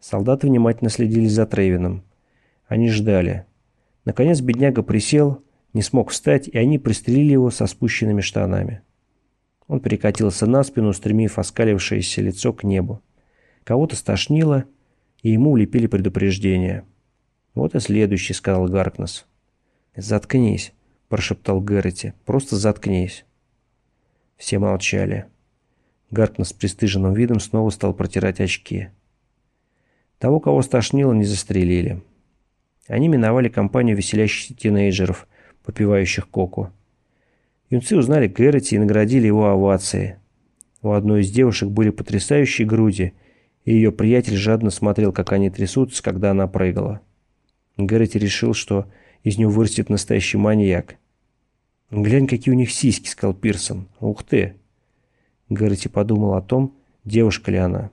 Солдаты внимательно следили за Трейвином. Они ждали. Наконец бедняга присел, не смог встать, и они пристрелили его со спущенными штанами. Он перекатился на спину, устремив оскалившееся лицо к небу. Кого-то стошнило, и ему улепили предупреждение. «Вот и следующий», — сказал Гаркнес. «Заткнись», — прошептал Гэрроти. «Просто заткнись». Все молчали. Гаркнес с пристыженным видом снова стал протирать очки. Того, кого стошнило, не застрелили. Они миновали компанию веселящихся тинейджеров, попивающих коку. Юнцы узнали Гэрроти и наградили его овацией. У одной из девушек были потрясающие груди, и ее приятель жадно смотрел, как они трясутся, когда она прыгала. Гэрроти решил, что из него вырастет настоящий маньяк. «Глянь, какие у них сиськи», — сказал Пирсон. «Ух ты!» Гэрроти подумал о том, девушка ли она.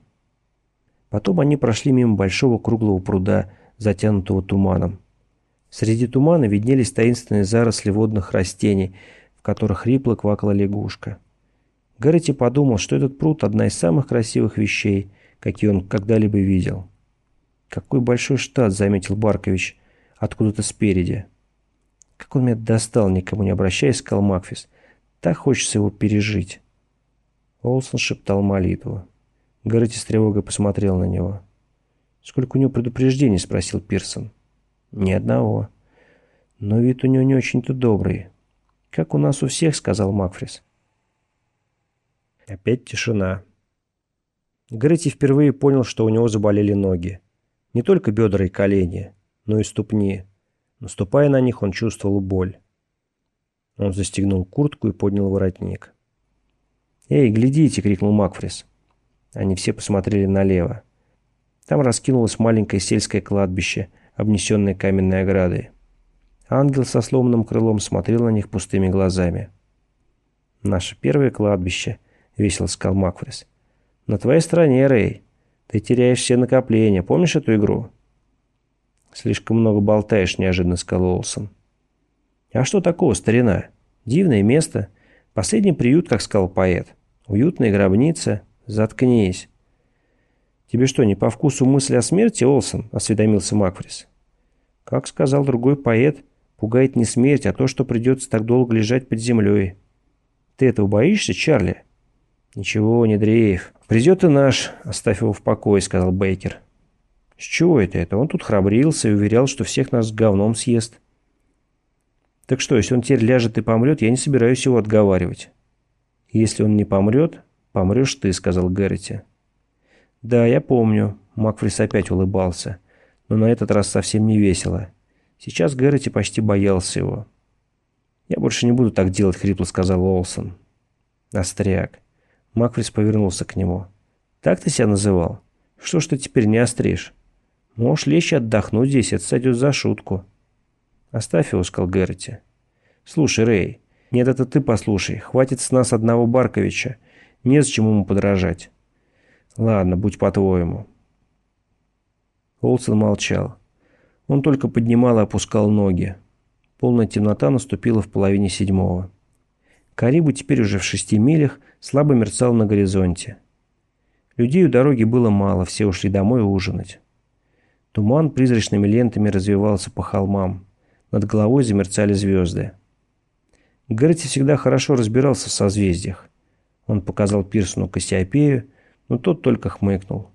Потом они прошли мимо большого круглого пруда, затянутого туманом. Среди тумана виднелись таинственные заросли водных растений, в которых хрипло квакала лягушка. Гаррити подумал, что этот пруд – одна из самых красивых вещей, какие он когда-либо видел. «Какой большой штат», – заметил Баркович, – откуда-то спереди. «Как он меня достал, никому не обращаясь», – сказал Макфис. «Так хочется его пережить». Олсон шептал молитву. Гаррити с тревогой посмотрел на него. «Сколько у него предупреждений?» – спросил Пирсон. «Ни одного. Но вид у него не очень-то добрый. Как у нас у всех», – сказал Макфрис. Опять тишина. Гаррити впервые понял, что у него заболели ноги. Не только бедра и колени, но и ступни. Наступая на них, он чувствовал боль. Он застегнул куртку и поднял воротник. «Эй, глядите!» — крикнул Макфрис. Они все посмотрели налево. Там раскинулось маленькое сельское кладбище, обнесенное каменной оградой. Ангел со сломанным крылом смотрел на них пустыми глазами. «Наше первое кладбище», — весело сказал Макфрис. «На твоей стороне, Рэй. Ты теряешь все накопления. Помнишь эту игру?» «Слишком много болтаешь», — неожиданно сказал Олсон. «А что такого, старина? Дивное место. Последний приют, как сказал поэт. Уютная гробница. Заткнись». «Тебе что, не по вкусу мысль о смерти, Олсон?» – осведомился Макфрис. «Как сказал другой поэт, пугает не смерть, а то, что придется так долго лежать под землей. Ты этого боишься, Чарли?» «Ничего, не дрейф. Придет и наш. Оставь его в покое», – сказал Бейкер. «С чего это это? Он тут храбрился и уверял, что всех нас говном съест». «Так что, если он теперь ляжет и помрет, я не собираюсь его отговаривать». «Если он не помрет, помрешь ты», – сказал Гэрроти. «Да, я помню». Макфрис опять улыбался. Но на этот раз совсем не весело. Сейчас Гэрроти почти боялся его. «Я больше не буду так делать», — хрипло сказал Олсон. «Остряк». Макфрис повернулся к нему. «Так ты себя называл? Что ж ты теперь не остришь? Можешь лечь и отдохнуть здесь, это сойдет за шутку». «Оставь его», — сказал Гэрроти. «Слушай, Рэй, нет, это ты послушай. Хватит с нас одного Барковича. Незачем ему подражать. Ладно, будь по-твоему. Олсен молчал. Он только поднимал и опускал ноги. Полная темнота наступила в половине седьмого. Карибу теперь уже в шести милях слабо мерцал на горизонте. Людей у дороги было мало, все ушли домой ужинать. Туман призрачными лентами развивался по холмам. Над головой замерцали звезды. Гэрти всегда хорошо разбирался в созвездиях. Он показал Пирсону Кассиопею, но тот только хмыкнул.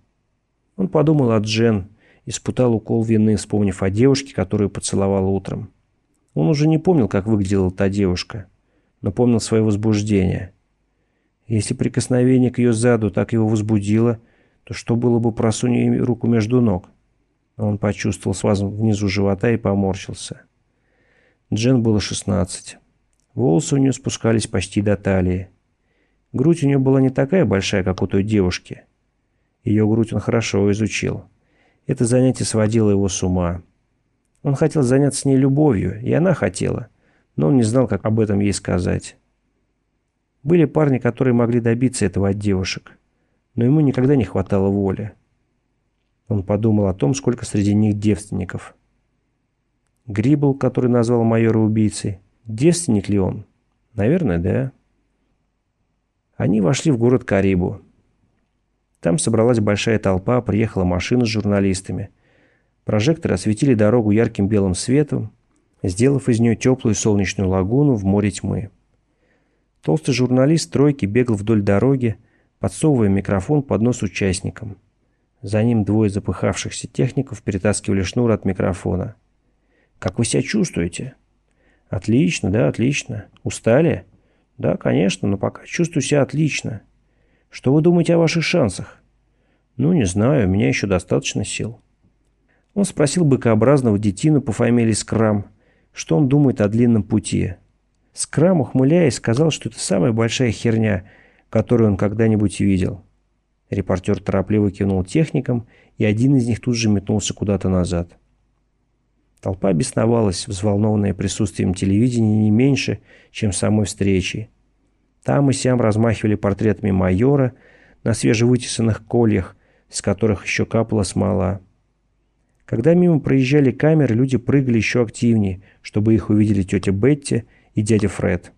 Он подумал о Джен, испытал укол вины, вспомнив о девушке, которую поцеловал утром. Он уже не помнил, как выглядела та девушка, но помнил свое возбуждение. Если прикосновение к ее заду так его возбудило, то что было бы просунь ей руку между ног? Он почувствовал спазм внизу живота и поморщился. Джен было шестнадцать. Волосы у нее спускались почти до талии. Грудь у нее была не такая большая, как у той девушки. Ее грудь он хорошо изучил. Это занятие сводило его с ума. Он хотел заняться с ней любовью, и она хотела, но он не знал, как об этом ей сказать. Были парни, которые могли добиться этого от девушек, но ему никогда не хватало воли. Он подумал о том, сколько среди них девственников. Грибл, который назвал майора убийцей, девственник ли он? Наверное, да. Они вошли в город Карибу. Там собралась большая толпа, приехала машина с журналистами. Прожекторы осветили дорогу ярким белым светом, сделав из нее теплую солнечную лагуну в море тьмы. Толстый журналист тройки бегал вдоль дороги, подсовывая микрофон под нос участникам. За ним двое запыхавшихся техников перетаскивали шнур от микрофона. «Как вы себя чувствуете?» «Отлично, да, отлично. Устали?» «Да, конечно, но пока чувствую себя отлично. Что вы думаете о ваших шансах?» «Ну, не знаю, у меня еще достаточно сил». Он спросил быкообразного детину по фамилии Скрам, что он думает о длинном пути. Скрам, ухмыляясь, сказал, что это самая большая херня, которую он когда-нибудь видел. Репортер торопливо кивнул техникам, и один из них тут же метнулся куда-то назад. Толпа бесновалась, взволнованная присутствием телевидения не меньше, чем самой встречей. Там и сям размахивали портретами майора на свежевытесанных кольях, с которых еще капала смола. Когда мимо проезжали камеры, люди прыгали еще активнее, чтобы их увидели тетя Бетти и дядя Фред.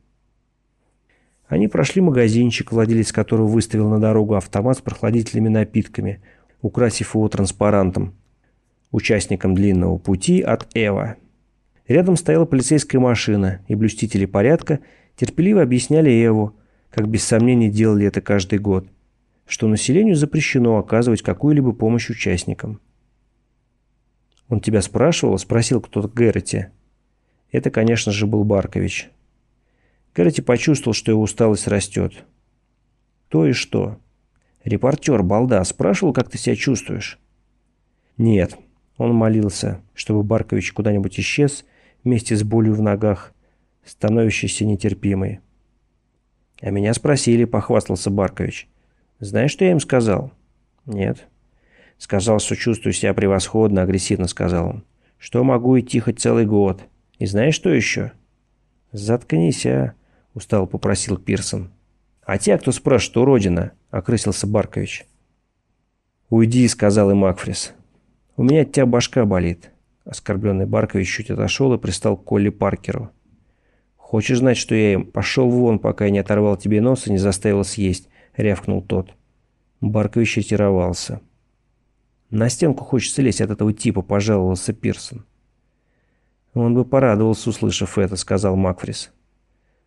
Они прошли магазинчик, владелец которого выставил на дорогу автомат с прохладительными напитками, украсив его транспарантом. Участникам длинного пути от Эва. Рядом стояла полицейская машина, и блюстители порядка терпеливо объясняли Эву, как без сомнений делали это каждый год, что населению запрещено оказывать какую-либо помощь участникам. «Он тебя спрашивал?» – спросил кто-то Гэрроти. Это, конечно же, был Баркович. Гэрроти почувствовал, что его усталость растет. То и что? Репортер, балда, спрашивал, как ты себя чувствуешь? Нет. Он молился, чтобы Баркович куда-нибудь исчез вместе с болью в ногах, становящейся нетерпимой. А меня спросили, похвастался Баркович. Знаешь, что я им сказал? Нет. Сказал, что чувствую себя превосходно, агрессивно сказал он. Что могу идти хоть целый год. И знаешь, что еще? Заткнись, а. — устало попросил Пирсон. «А те, кто спрашивает, уродина?» — окрысился Баркович. «Уйди», — сказал и Макфрис. «У меня от тебя башка болит». Оскорбленный Баркович чуть отошел и пристал к Колли Паркеру. «Хочешь знать, что я им? Пошел вон, пока я не оторвал тебе нос и не заставил съесть», — рявкнул тот. Баркович ретировался. «На стенку хочется лезть от этого типа», — пожаловался Пирсон. «Он бы порадовался, услышав это», — сказал Макфрис.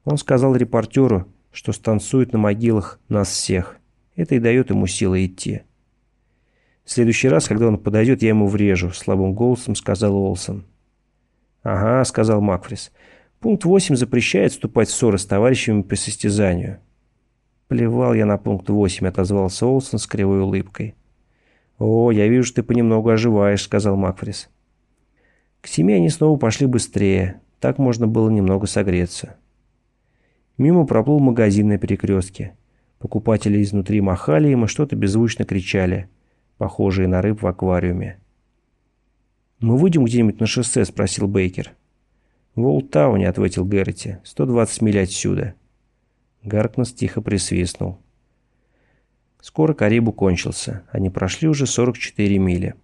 Он сказал репортеру, что станцует на могилах нас всех. Это и дает ему силы идти. В следующий раз, когда он подойдет, я ему врежу, слабым голосом сказал Олсон. «Ага», — сказал Макфрис. «Пункт 8 запрещает вступать в ссоры с товарищами по состязанию». «Плевал я на пункт 8», — отозвался Олсон с кривой улыбкой. «О, я вижу, ты понемногу оживаешь», — сказал Макфрис. К семье они снова пошли быстрее. Так можно было немного согреться. Мимо проплыл магазин на перекрестке. Покупатели изнутри махали им и что-то беззвучно кричали, похожие на рыб в аквариуме. «Мы выйдем где-нибудь на шоссе?» – спросил Бейкер. «В Олтауне», – ответил Гэрроти. «120 миль отсюда». Гаркнес тихо присвистнул. Скоро Карибу кончился. Они прошли уже 44 мили.